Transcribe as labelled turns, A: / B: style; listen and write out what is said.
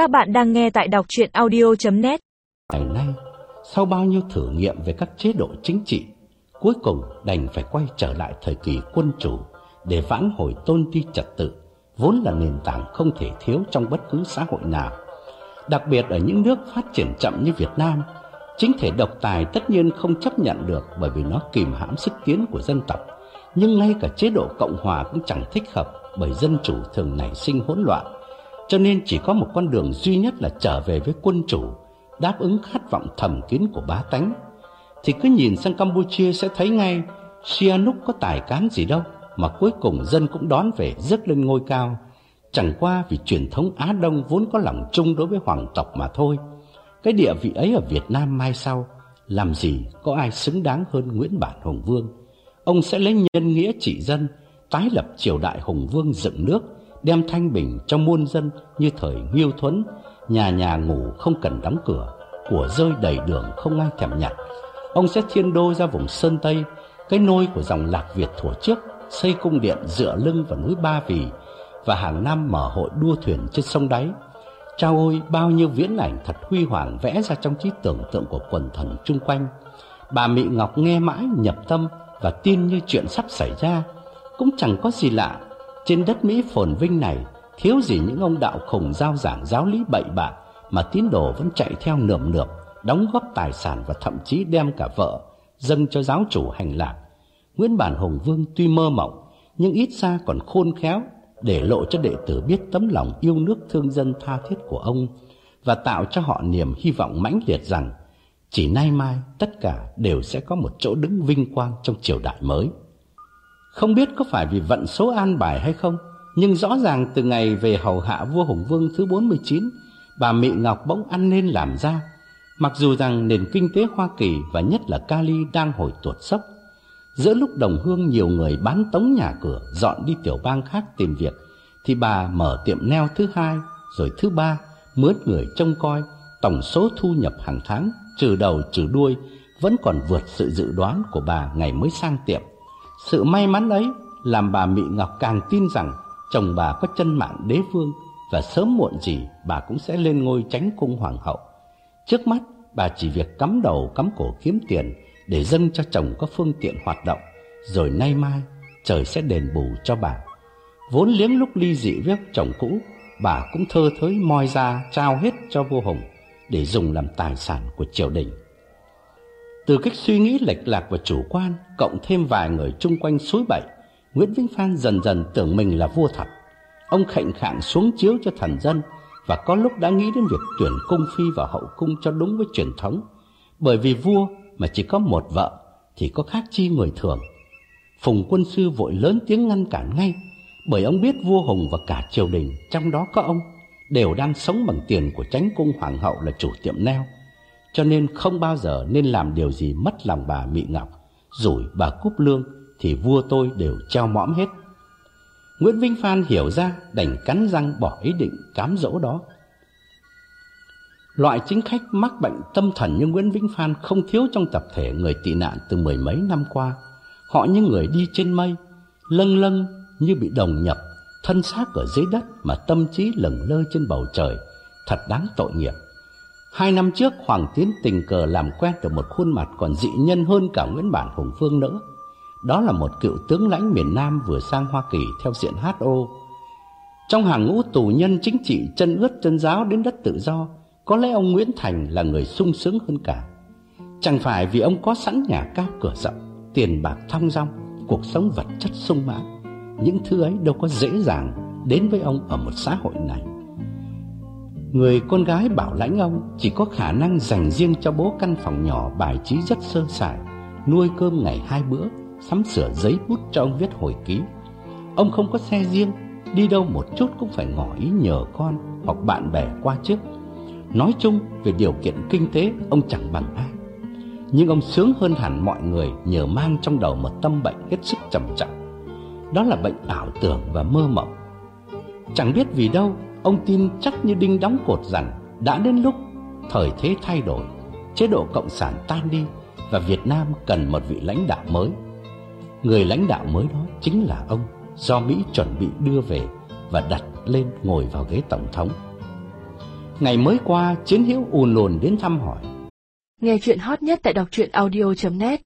A: Các bạn đang nghe tại đọc chuyện audio.net
B: Ngày nay, sau bao nhiêu thử nghiệm về các chế độ chính trị, cuối cùng đành phải quay trở lại thời kỳ quân chủ để vãn hồi tôn ti trật tự, vốn là nền tảng không thể thiếu trong bất cứ xã hội nào. Đặc biệt ở những nước phát triển chậm như Việt Nam, chính thể độc tài tất nhiên không chấp nhận được bởi vì nó kìm hãm sức tiến của dân tộc. Nhưng ngay cả chế độ Cộng Hòa cũng chẳng thích hợp bởi dân chủ thường nảy sinh hỗn loạn. Cho nên chỉ có một con đường duy nhất là trở về với quân chủ, đáp ứng khát vọng thầm kín của bá tánh. Thì cứ nhìn sang Campuchia sẽ thấy ngay Sihanouk có tài cán gì đâu mà cuối cùng dân cũng đón về rước lên ngôi cao. Chẳng qua vì truyền thống Á Đông vốn có lòng chung đối với hoàng tộc mà thôi. Cái địa vị ấy ở Việt Nam mai sau, làm gì có ai xứng đáng hơn Nguyễn Bản Hùng Vương. Ông sẽ lấy nhân nghĩa trị dân, tái lập triều đại Hùng Vương dựng nước, đem thanh bình cho muôn dân như thời Nghiêu Thuấn, nhà nhà ngủ không cần đóng cửa, của rơi đầy đường không ai thèm nhặt. Ông sẽ thiên đô ra vùng Sơn Tây, cái nôi của dòng Lạc Việt thuở trước, xây cung điện dựa lưng vào núi Ba Vì và hàng năm mở hội đua thuyền trên sông đáy. Chao ôi, bao nhiêu viễn ảnh thật huy hoàng vẽ ra trong trí tưởng tượng của quần thần chung quanh. Bà Mị Ngọc nghe mãi nhập tâm và tin như chuyện sắp xảy ra. Cũng chẳng có gì lạ, trên đất Mỹ phồn vinh này thiếu gì những ông đạo khủng giao giảng giáo lý bậy bạ mà tín đồ vẫn chạy theo nườm nượp, đóng góp tài sản và thậm chí đem cả vợ dâng cho giáo chủ hành lạc. Nguyễn Bản Hùng Vương tuy mơ mộng nhưng ít ra còn khôn khéo để lộ cho đệ tử biết tấm lòng yêu nước thương dân tha thiết của ông và tạo cho họ niềm hy vọng mãnh liệt rằng chỉ nay mai tất cả đều sẽ có một chỗ đứng vinh quang trong triều đại mới. Không biết có phải vì vận số an bài hay không, nhưng rõ ràng từ ngày về hầu hạ vua Hùng Vương thứ 49, bà Mị Ngọc bỗng ăn nên làm ra. Mặc dù rằng nền kinh tế Hoa Kỳ và nhất là Cali đang hồi tuột sốc, giữa lúc đồng hương nhiều người bán tống nhà cửa dọn đi tiểu bang khác tìm việc, thì bà mở tiệm neo thứ hai, rồi thứ ba, mướn người trông coi, tổng số thu nhập hàng tháng, trừ đầu trừ đuôi, vẫn còn vượt sự dự đoán của bà ngày mới sang tiệm. Sự may mắn ấy làm bà Mị Ngọc càng tin rằng chồng bà có chân mạng đế vương và sớm muộn gì bà cũng sẽ lên ngôi tránh cung hoàng hậu. Trước mắt, bà chỉ việc cắm đầu cắm cổ kiếm tiền để dâng cho chồng có phương tiện hoạt động, rồi nay mai trời sẽ đền bù cho bà. Vốn liếng lúc ly dị với chồng cũ, bà cũng thơ thới moi ra trao hết cho vua Hùng để dùng làm tài sản của triều đình. Từ cách suy nghĩ lệch lạc và chủ quan, cộng thêm vài người chung quanh suối bậy, Nguyễn Vĩnh Phan dần dần tưởng mình là vua thật. Ông khệnh khạng xuống chiếu cho thần dân và có lúc đã nghĩ đến việc tuyển cung phi vào hậu cung cho đúng với truyền thống. Bởi vì vua mà chỉ có một vợ thì có khác chi người thường. Phùng quân sư vội lớn tiếng ngăn cản ngay, bởi ông biết vua Hùng và cả triều đình, trong đó có ông, đều đang sống bằng tiền của tránh cung hoàng hậu là chủ tiệm neo cho nên không bao giờ nên làm điều gì mất lòng bà Mị Ngọc. Rủi bà cúp lương thì vua tôi đều treo mõm hết. Nguyễn Vinh Phan hiểu ra đành cắn răng bỏ ý định cám dỗ đó. Loại chính khách mắc bệnh tâm thần như Nguyễn Vĩnh Phan không thiếu trong tập thể người tị nạn từ mười mấy năm qua. Họ như người đi trên mây, lâng lâng như bị đồng nhập, thân xác ở dưới đất mà tâm trí lừng lơ trên bầu trời, thật đáng tội nghiệp. Hai năm trước Hoàng Tiến tình cờ làm quen được một khuôn mặt còn dị nhân hơn cả Nguyễn Bản Hùng Phương nữa. Đó là một cựu tướng lãnh miền Nam vừa sang Hoa Kỳ theo diện HO. Trong hàng ngũ tù nhân chính trị chân ướt chân giáo đến đất tự do, có lẽ ông Nguyễn Thành là người sung sướng hơn cả. Chẳng phải vì ông có sẵn nhà cao cửa rộng, tiền bạc thong dong, cuộc sống vật chất sung mãn. Những thứ ấy đâu có dễ dàng đến với ông ở một xã hội này. Người con gái bảo lãnh ông chỉ có khả năng dành riêng cho bố căn phòng nhỏ bài trí rất sơ sài, nuôi cơm ngày hai bữa, sắm sửa giấy bút cho ông viết hồi ký. Ông không có xe riêng, đi đâu một chút cũng phải ngỏ ý nhờ con hoặc bạn bè qua trước. Nói chung về điều kiện kinh tế ông chẳng bằng ai. Nhưng ông sướng hơn hẳn mọi người nhờ mang trong đầu một tâm bệnh hết sức trầm trọng. Đó là bệnh ảo tưởng và mơ mộng. Chẳng biết vì đâu Ông tin chắc như đinh đóng cột rằng đã đến lúc thời thế thay đổi, chế độ cộng sản tan đi và Việt Nam cần một vị lãnh đạo mới. Người lãnh đạo mới đó chính là ông do Mỹ chuẩn bị đưa về và đặt lên ngồi vào ghế tổng thống. Ngày mới qua, Chiến Hữu ùn ùn đến thăm hỏi.
C: Nghe chuyện hot nhất tại đọc truyện audio.net